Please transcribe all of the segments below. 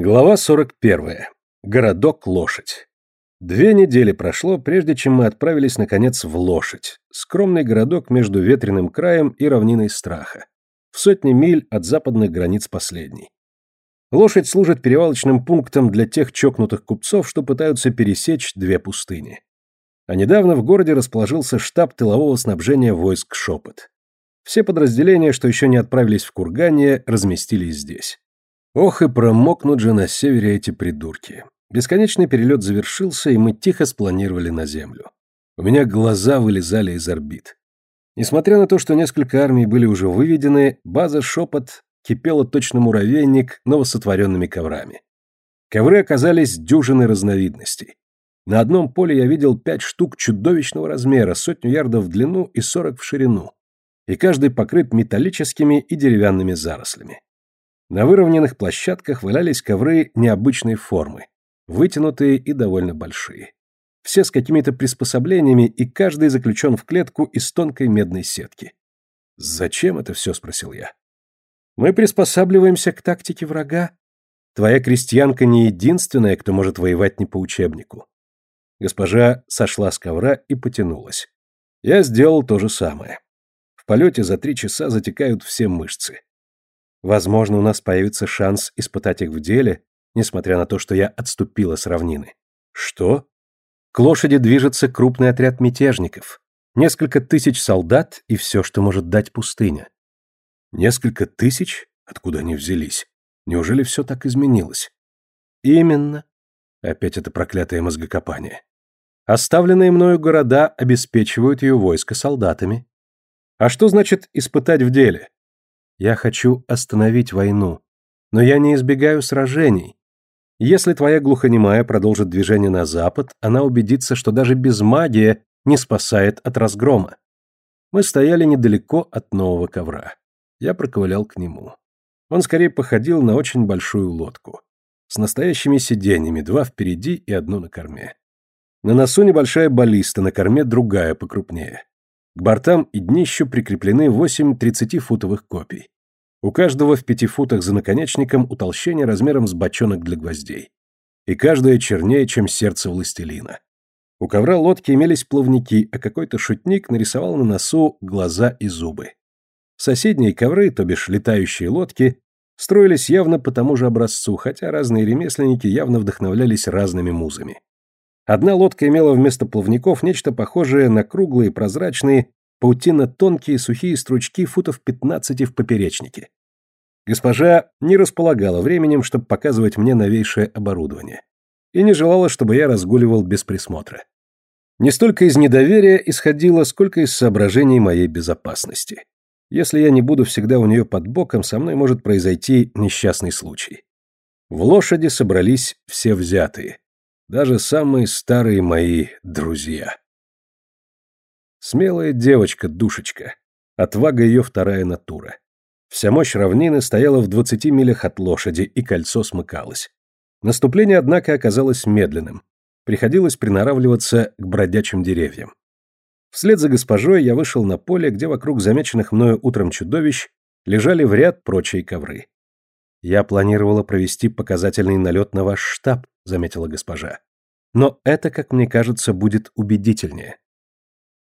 Глава 41. Городок Лошадь. Две недели прошло, прежде чем мы отправились, наконец, в Лошадь, скромный городок между ветреным краем и равниной страха, в сотни миль от западных границ последней. Лошадь служит перевалочным пунктом для тех чокнутых купцов, что пытаются пересечь две пустыни. А недавно в городе расположился штаб тылового снабжения войск Шепот. Все подразделения, что еще не отправились в Кургане, разместились здесь. Ох и промокнут же на севере эти придурки. Бесконечный перелет завершился, и мы тихо спланировали на землю. У меня глаза вылезали из орбит. Несмотря на то, что несколько армий были уже выведены, база «Шепот» кипела точно муравейник новосотворенными коврами. Ковры оказались дюжины разновидностей. На одном поле я видел пять штук чудовищного размера, сотню ярдов в длину и сорок в ширину, и каждый покрыт металлическими и деревянными зарослями. На выровненных площадках валялись ковры необычной формы, вытянутые и довольно большие. Все с какими-то приспособлениями, и каждый заключен в клетку из тонкой медной сетки. «Зачем это все?» — спросил я. «Мы приспосабливаемся к тактике врага. Твоя крестьянка не единственная, кто может воевать не по учебнику». Госпожа сошла с ковра и потянулась. Я сделал то же самое. В полете за три часа затекают все мышцы. Возможно, у нас появится шанс испытать их в деле, несмотря на то, что я отступила с равнины. Что? К лошади движется крупный отряд мятежников. Несколько тысяч солдат и все, что может дать пустыня. Несколько тысяч? Откуда они взялись? Неужели все так изменилось? Именно. Опять это проклятое мозгокопание. Оставленные мною города обеспечивают ее войско солдатами. А что значит испытать в деле? Я хочу остановить войну, но я не избегаю сражений. Если твоя глухонемая продолжит движение на запад, она убедится, что даже без магии не спасает от разгрома. Мы стояли недалеко от нового ковра. Я проковылял к нему. Он скорее походил на очень большую лодку. С настоящими сиденьями, два впереди и одно на корме. На носу небольшая баллиста, на корме другая покрупнее. К бортам и днищу прикреплены восемь 30-футовых копий. У каждого в пяти футах за наконечником утолщение размером с бочонок для гвоздей. И каждая чернее, чем сердце властелина. У ковра лодки имелись плавники, а какой-то шутник нарисовал на носу глаза и зубы. Соседние ковры, то бишь летающие лодки, строились явно по тому же образцу, хотя разные ремесленники явно вдохновлялись разными музами. Одна лодка имела вместо плавников нечто похожее на круглые, прозрачные, паутинно-тонкие сухие стручки футов 15 в поперечнике. Госпожа не располагала временем, чтобы показывать мне новейшее оборудование, и не желала, чтобы я разгуливал без присмотра. Не столько из недоверия исходило, сколько из соображений моей безопасности. Если я не буду всегда у нее под боком, со мной может произойти несчастный случай. В лошади собрались все взятые даже самые старые мои друзья. Смелая девочка-душечка, отвага ее вторая натура. Вся мощь равнины стояла в двадцати милях от лошади, и кольцо смыкалось. Наступление, однако, оказалось медленным. Приходилось приноравливаться к бродячим деревьям. Вслед за госпожой я вышел на поле, где вокруг замеченных мною утром чудовищ лежали в ряд прочие ковры. Я планировала провести показательный налет на ваш штаб, заметила госпожа. Но это, как мне кажется, будет убедительнее.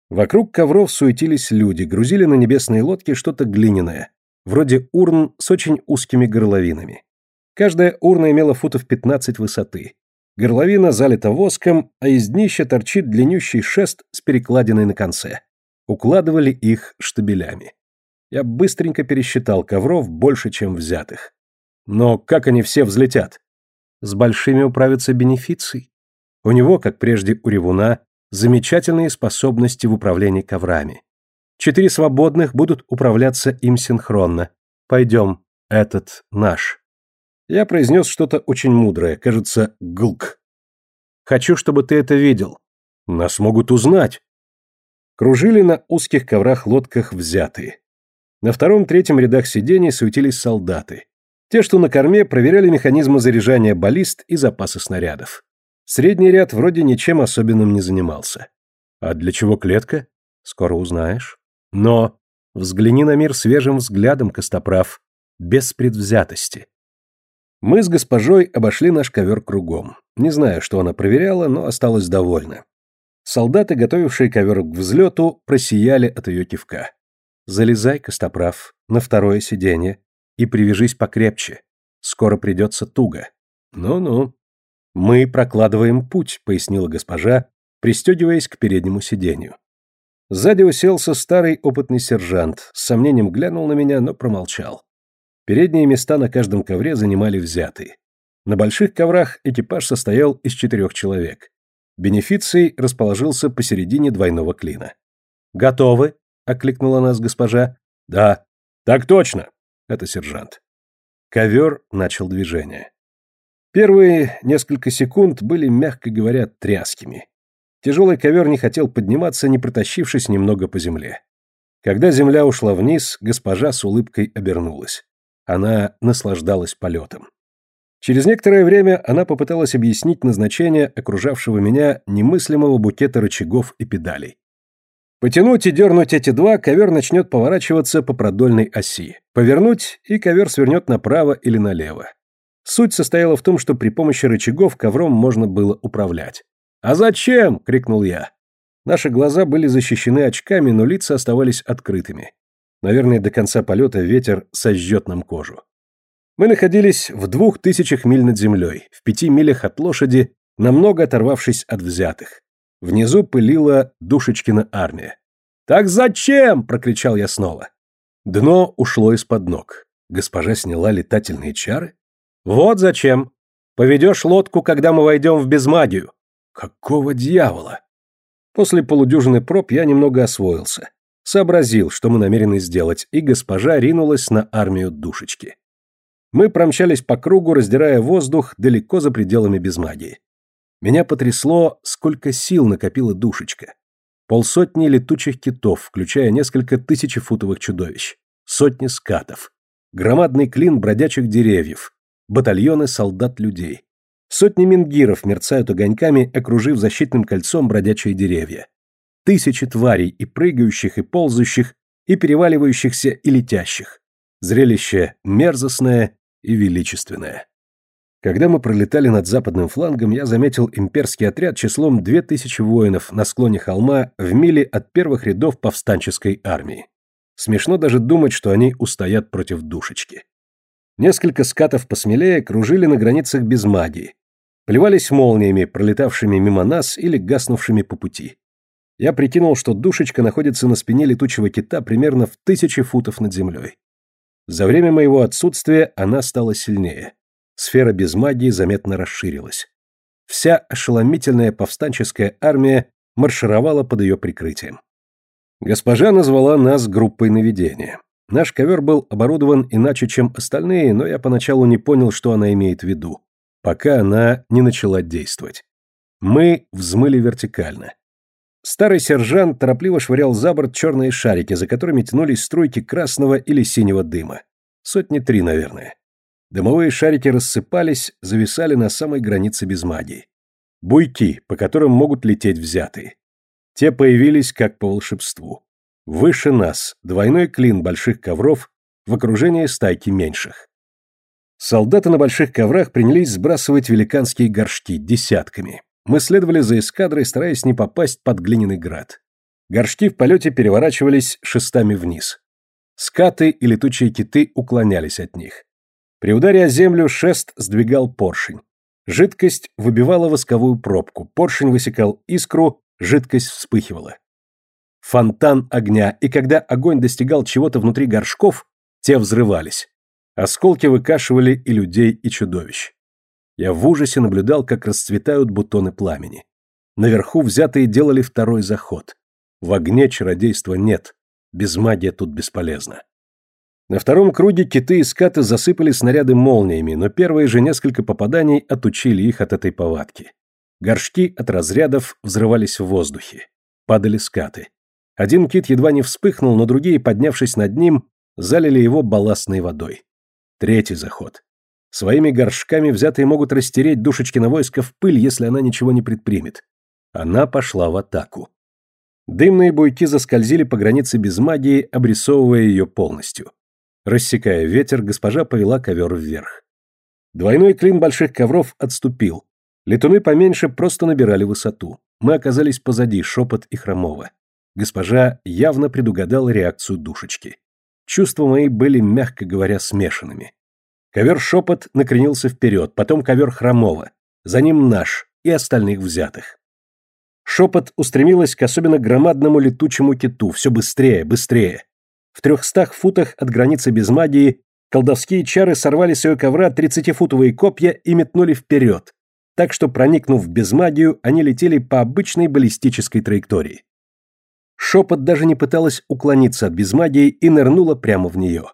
Вокруг ковров суетились люди, грузили на небесные лодки что-то глиняное, вроде урн с очень узкими горловинами. Каждая урна имела футов 15 высоты. Горловина залита воском, а из днища торчит длиннющий шест с перекладиной на конце. Укладывали их штабелями. Я быстренько пересчитал ковров больше, чем взятых. Но как они все взлетят? С большими управятся бенефицией. У него, как прежде у ревуна, замечательные способности в управлении коврами. Четыре свободных будут управляться им синхронно. Пойдем, этот наш. Я произнес что-то очень мудрое, кажется, глк. Хочу, чтобы ты это видел. Нас могут узнать. Кружили на узких коврах-лодках взятые. На втором-третьем рядах сидений суетились солдаты. Те, что на корме, проверяли механизмы заряжания баллист и запасы снарядов. Средний ряд вроде ничем особенным не занимался. А для чего клетка? Скоро узнаешь. Но взгляни на мир свежим взглядом, Костоправ, без предвзятости. Мы с госпожой обошли наш ковер кругом. Не знаю, что она проверяла, но осталась довольна. Солдаты, готовившие ковер к взлету, просияли от ее кивка. «Залезай, Костоправ, на второе сиденье и привяжись покрепче. Скоро придется туго». «Ну-ну». «Мы прокладываем путь», — пояснила госпожа, пристегиваясь к переднему сиденью. Сзади уселся старый опытный сержант, с сомнением глянул на меня, но промолчал. Передние места на каждом ковре занимали взятые. На больших коврах экипаж состоял из четырех человек. Бенефиций расположился посередине двойного клина. «Готовы?» — окликнула нас госпожа. «Да». «Так точно!» — это сержант. Ковер начал движение. Первые несколько секунд были, мягко говоря, тряскими. Тяжелый ковер не хотел подниматься, не протащившись немного по земле. Когда земля ушла вниз, госпожа с улыбкой обернулась. Она наслаждалась полетом. Через некоторое время она попыталась объяснить назначение окружавшего меня немыслимого букета рычагов и педалей. Потянуть и дернуть эти два, ковер начнет поворачиваться по продольной оси. Повернуть, и ковер свернет направо или налево. Суть состояла в том, что при помощи рычагов ковром можно было управлять. «А зачем?» — крикнул я. Наши глаза были защищены очками, но лица оставались открытыми. Наверное, до конца полета ветер сожжет нам кожу. Мы находились в двух тысячах миль над землей, в пяти милях от лошади, намного оторвавшись от взятых. Внизу пылила Душечкина армия. «Так зачем?» – прокричал я снова. Дно ушло из-под ног. Госпожа сняла летательные чары? «Вот зачем. Поведешь лодку, когда мы войдем в безмагию». «Какого дьявола?» После полудюжины проб я немного освоился сообразил, что мы намерены сделать, и госпожа ринулась на армию душечки. Мы промчались по кругу, раздирая воздух далеко за пределами безмагии. Меня потрясло, сколько сил накопила душечка. Полсотни летучих китов, включая несколько тысячефутовых чудовищ, сотни скатов, громадный клин бродячих деревьев, батальоны солдат-людей. Сотни мингиров мерцают огоньками, окружив защитным кольцом бродячие деревья тысячи тварей и прыгающих, и ползающих, и переваливающихся, и летящих. Зрелище мерзостное и величественное. Когда мы пролетали над западным флангом, я заметил имперский отряд числом 2000 воинов на склоне холма в миле от первых рядов повстанческой армии. Смешно даже думать, что они устоят против душечки. Несколько скатов посмелее кружили на границах без магии, плевались молниями, пролетавшими мимо нас или гаснувшими по пути. Я прикинул, что душечка находится на спине летучего кита примерно в тысячи футов над землей. За время моего отсутствия она стала сильнее. Сфера без магии заметно расширилась. Вся ошеломительная повстанческая армия маршировала под ее прикрытием. Госпожа назвала нас группой наведения. Наш ковер был оборудован иначе, чем остальные, но я поначалу не понял, что она имеет в виду, пока она не начала действовать. Мы взмыли вертикально. Старый сержант торопливо швырял за борт черные шарики, за которыми тянулись струйки красного или синего дыма. Сотни три, наверное. Дымовые шарики рассыпались, зависали на самой границе без магии. Буйки, по которым могут лететь взятые. Те появились как по волшебству. Выше нас двойной клин больших ковров в окружении стайки меньших. Солдаты на больших коврах принялись сбрасывать великанские горшки десятками. Мы следовали за эскадрой, стараясь не попасть под глиняный град. Горшки в полете переворачивались шестами вниз. Скаты и летучие киты уклонялись от них. При ударе о землю шест сдвигал поршень. Жидкость выбивала восковую пробку, поршень высекал искру, жидкость вспыхивала. Фонтан огня, и когда огонь достигал чего-то внутри горшков, те взрывались. Осколки выкашивали и людей, и чудовищ. Я в ужасе наблюдал, как расцветают бутоны пламени. Наверху взятые делали второй заход. В огне чародейства нет. Без магии тут бесполезно. На втором круге киты и скаты засыпали снаряды молниями, но первые же несколько попаданий отучили их от этой повадки. Горшки от разрядов взрывались в воздухе. Падали скаты. Один кит едва не вспыхнул, но другие, поднявшись над ним, залили его балластной водой. Третий заход. Своими горшками взятые могут растереть Душечкина войско в пыль, если она ничего не предпримет. Она пошла в атаку. Дымные буйки заскользили по границе без магии, обрисовывая ее полностью. Рассекая ветер, госпожа повела ковер вверх. Двойной клин больших ковров отступил. Летуны поменьше просто набирали высоту. Мы оказались позади шепот и хромого. Госпожа явно предугадала реакцию душечки. Чувства мои были, мягко говоря, смешанными. Ковер шепот накренился вперед, потом ковер хромого, за ним наш и остальных взятых. Шепот устремилась к особенно громадному летучему киту, все быстрее, быстрее. В трехстах футах от границы без магии колдовские чары сорвали с ее ковра тридцатифутовые копья и метнули вперед, так что, проникнув в безмагию, они летели по обычной баллистической траектории. Шепот даже не пыталась уклониться от безмагии и нырнула прямо в нее.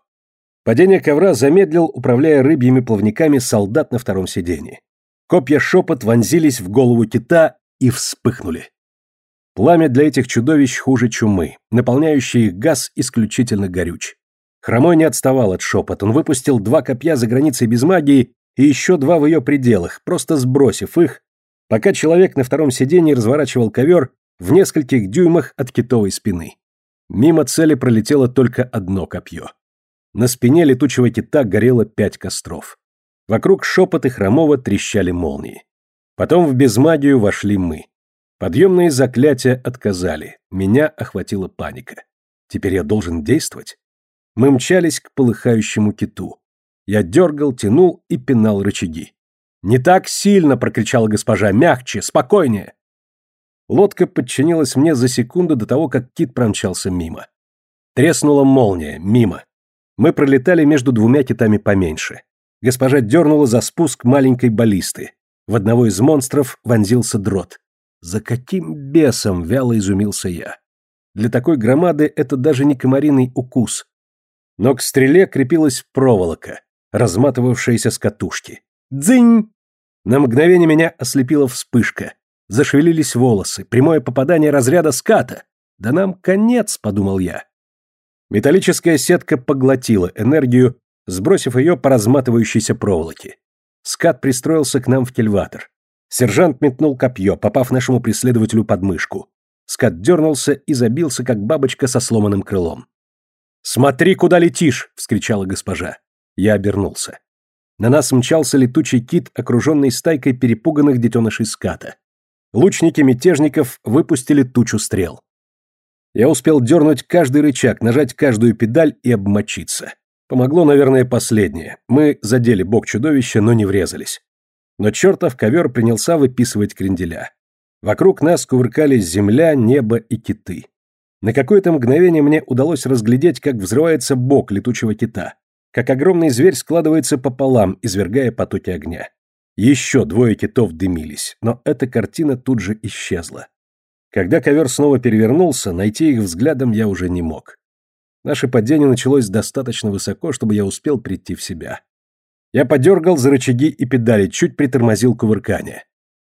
Падение ковра замедлил, управляя рыбьими плавниками солдат на втором сидении. Копья шепот вонзились в голову кита и вспыхнули. Пламя для этих чудовищ хуже чумы, наполняющий их газ исключительно горюч. Хромой не отставал от шепот, он выпустил два копья за границей без магии и еще два в ее пределах, просто сбросив их, пока человек на втором сиденье разворачивал ковер в нескольких дюймах от китовой спины. Мимо цели пролетело только одно копье. На спине летучего кита горело пять костров. Вокруг шепоты хромого трещали молнии. Потом в безмагию вошли мы. Подъемные заклятия отказали. Меня охватила паника. Теперь я должен действовать? Мы мчались к полыхающему киту. Я дергал, тянул и пинал рычаги. «Не так сильно!» — прокричала госпожа. «Мягче! Спокойнее!» Лодка подчинилась мне за секунду до того, как кит промчался мимо. Треснула молния. Мимо. Мы пролетали между двумя китами поменьше. Госпожа дернула за спуск маленькой баллисты. В одного из монстров вонзился дрот. За каким бесом вяло изумился я. Для такой громады это даже не комариный укус. Но к стреле крепилась проволока разматывавшаяся с катушки. «Дзынь!» На мгновение меня ослепила вспышка. Зашевелились волосы, прямое попадание разряда ската. «Да нам конец», — подумал я. Металлическая сетка поглотила энергию, сбросив ее по разматывающейся проволоке. Скат пристроился к нам в кельватор. Сержант метнул копье, попав нашему преследователю под мышку. Скат дернулся и забился, как бабочка со сломанным крылом. «Смотри, куда летишь!» — вскричала госпожа. Я обернулся. На нас мчался летучий кит, окруженный стайкой перепуганных детенышей ската. Лучники мятежников выпустили тучу стрел. Я успел дернуть каждый рычаг, нажать каждую педаль и обмочиться. Помогло, наверное, последнее. Мы задели бок чудовища, но не врезались. Но чертов ковер принялся выписывать кренделя. Вокруг нас кувыркались земля, небо и киты. На какое-то мгновение мне удалось разглядеть, как взрывается бок летучего кита как огромный зверь складывается пополам, извергая потоки огня. Еще двое китов дымились, но эта картина тут же исчезла. Когда ковер снова перевернулся, найти их взглядом я уже не мог. Наше падение началось достаточно высоко, чтобы я успел прийти в себя. Я подергал за рычаги и педали, чуть притормозил кувыркание.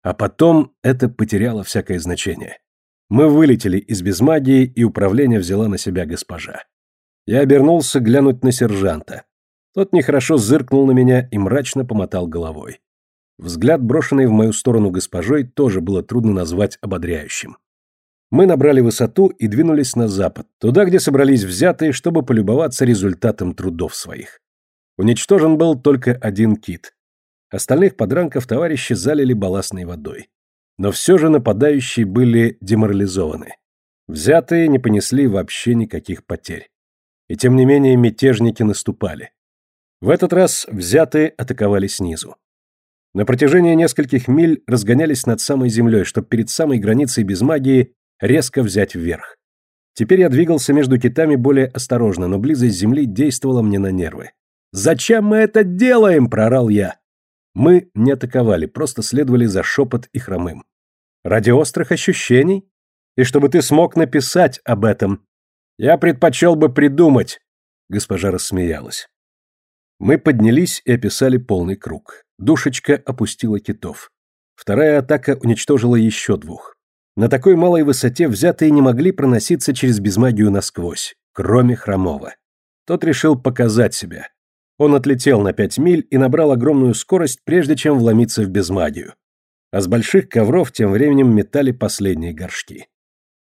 А потом это потеряло всякое значение. Мы вылетели из безмагии, и управление взяла на себя госпожа. Я обернулся глянуть на сержанта. Тот нехорошо зыркнул на меня и мрачно помотал головой. Взгляд, брошенный в мою сторону госпожой, тоже было трудно назвать ободряющим. Мы набрали высоту и двинулись на запад, туда, где собрались взятые, чтобы полюбоваться результатом трудов своих. Уничтожен был только один кит. Остальных подранков товарищи залили балластной водой. Но все же нападающие были деморализованы. Взятые не понесли вообще никаких потерь. И тем не менее мятежники наступали. В этот раз взятые атаковали снизу. На протяжении нескольких миль разгонялись над самой землей, чтобы перед самой границей без магии резко взять вверх. Теперь я двигался между китами более осторожно, но близость земли действовала мне на нервы. «Зачем мы это делаем?» – проорал я. Мы не атаковали, просто следовали за шепот и хромым. Ради острых ощущений? И чтобы ты смог написать об этом. Я предпочел бы придумать. Госпожа рассмеялась. Мы поднялись и описали полный круг. Душечка опустила китов. Вторая атака уничтожила еще двух. На такой малой высоте взятые не могли проноситься через безмагию насквозь, кроме Хромова. Тот решил показать себя. Он отлетел на пять миль и набрал огромную скорость, прежде чем вломиться в безмагию. А с больших ковров тем временем метали последние горшки.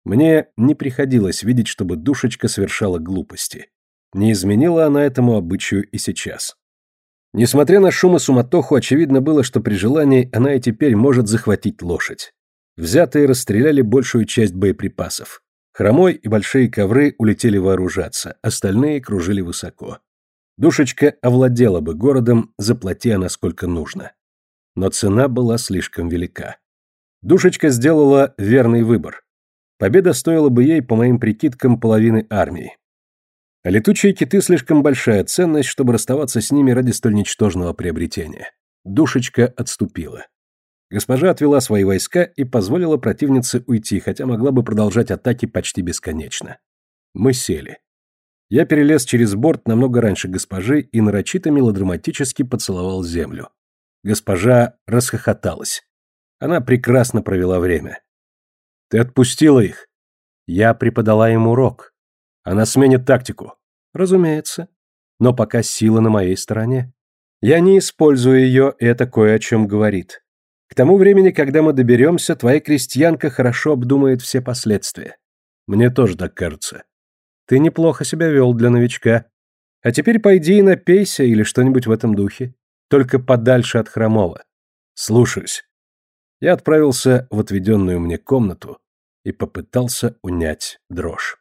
Мне не приходилось видеть, чтобы душечка совершала глупости. Не изменила она этому обычаю и сейчас. Несмотря на шум и суматоху, очевидно было, что при желании она и теперь может захватить лошадь. Взятые расстреляли большую часть боеприпасов. Хромой и большие ковры улетели вооружаться, остальные кружили высоко. Душечка овладела бы городом, заплати она сколько нужно. Но цена была слишком велика. Душечка сделала верный выбор. Победа стоила бы ей, по моим прикидкам, половины армии. А летучие киты слишком большая ценность, чтобы расставаться с ними ради столь ничтожного приобретения. Душечка отступила. Госпожа отвела свои войска и позволила противнице уйти, хотя могла бы продолжать атаки почти бесконечно. Мы сели. Я перелез через борт намного раньше госпожи и нарочито мелодраматически поцеловал землю. Госпожа расхохоталась. Она прекрасно провела время. Ты отпустила их. Я преподала им урок. Она сменит тактику. Разумеется. Но пока сила на моей стороне. Я не использую ее, и это кое о чем говорит. К тому времени, когда мы доберемся, твоя крестьянка хорошо обдумает все последствия. Мне тоже так кажется. Ты неплохо себя вел для новичка. А теперь пойди и напейся или что-нибудь в этом духе. Только подальше от Хромова. Слушаюсь. Я отправился в отведенную мне комнату и попытался унять дрожь.